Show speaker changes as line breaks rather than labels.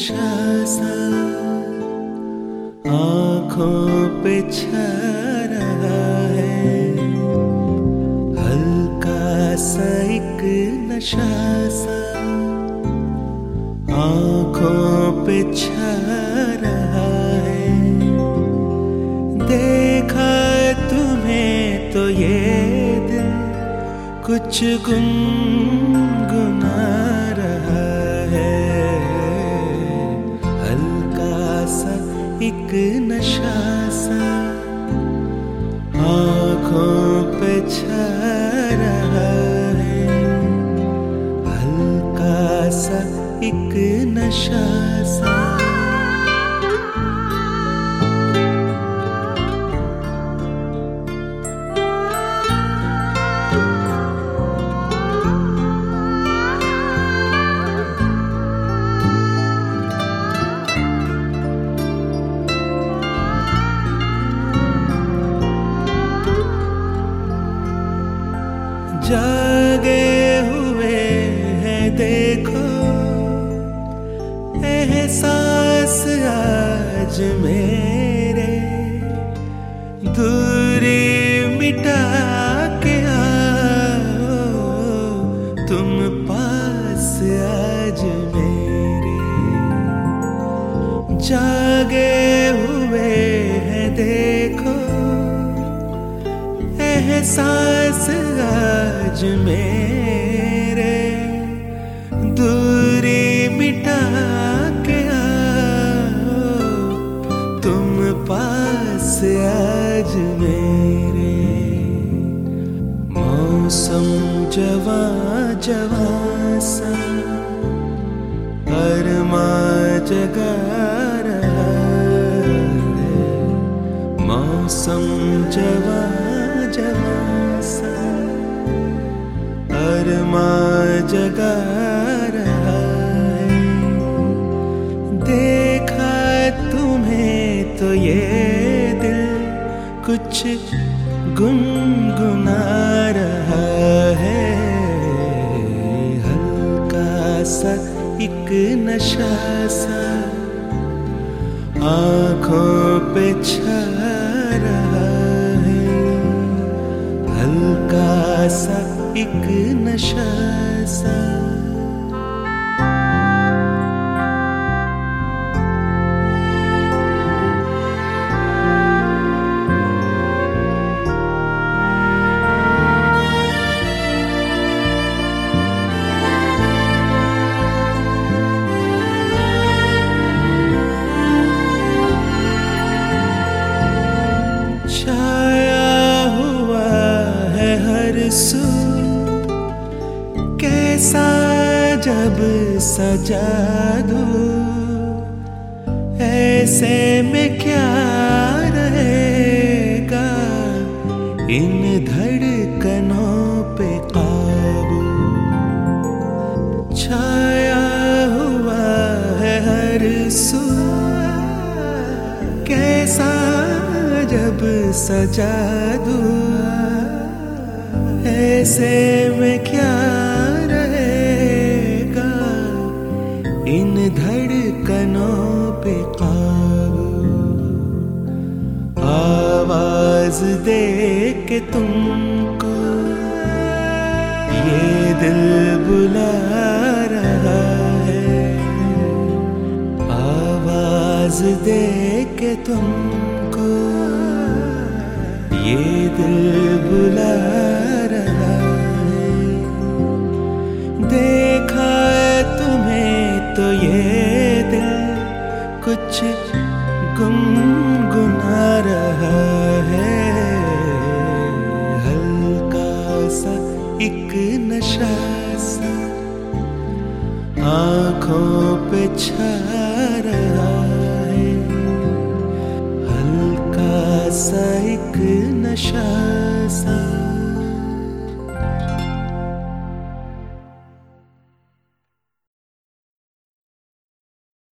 नशा आँखों पे रहा है। हल्का सा एक नशा सा आँखों पे रहा है। देखा तुम्हें तो ये दिल कुछ गुम एक नशा सा आँखों पे छा रहा है। हल्का सा एक नशा सा। देखो, एहसास आज मेरे दूरी मिटा के आओ। तुम पास आज मेरे जागे हुए हैं, देखो, एहसास आज मेरे मेरे मौसम जवा जवा सा अरमा जगा रहा मौसम जवा जवा सा अरमा जगा देखा तुम्हें तो ये कुछ गुनगुना रहा है। हल्का सा एक नशा सा आँखों पे छा रहा है। हल्का सा एक नशा सा हर कैसा जब सजा दू? ऐसे में क्या रहेगा? इन धड़कनों पे काबू। छाया हुआ है हर सू कैसा जब सजा दू? ऐसे में क्या रहेगा? इन धड़कनों पे काबू आवाज़ दे के तुमको ये दिल बुला रहा है। आवाज़ दे के तुमको ये दिल बुला कुछ गुनगुना रहा है। हल्का सा एक नशा सा आँखों पे छा रहा है। हल्का सा एक नशा सा